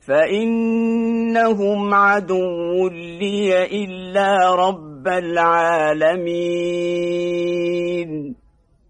فإنهم عدو لي إلا رب العالمين.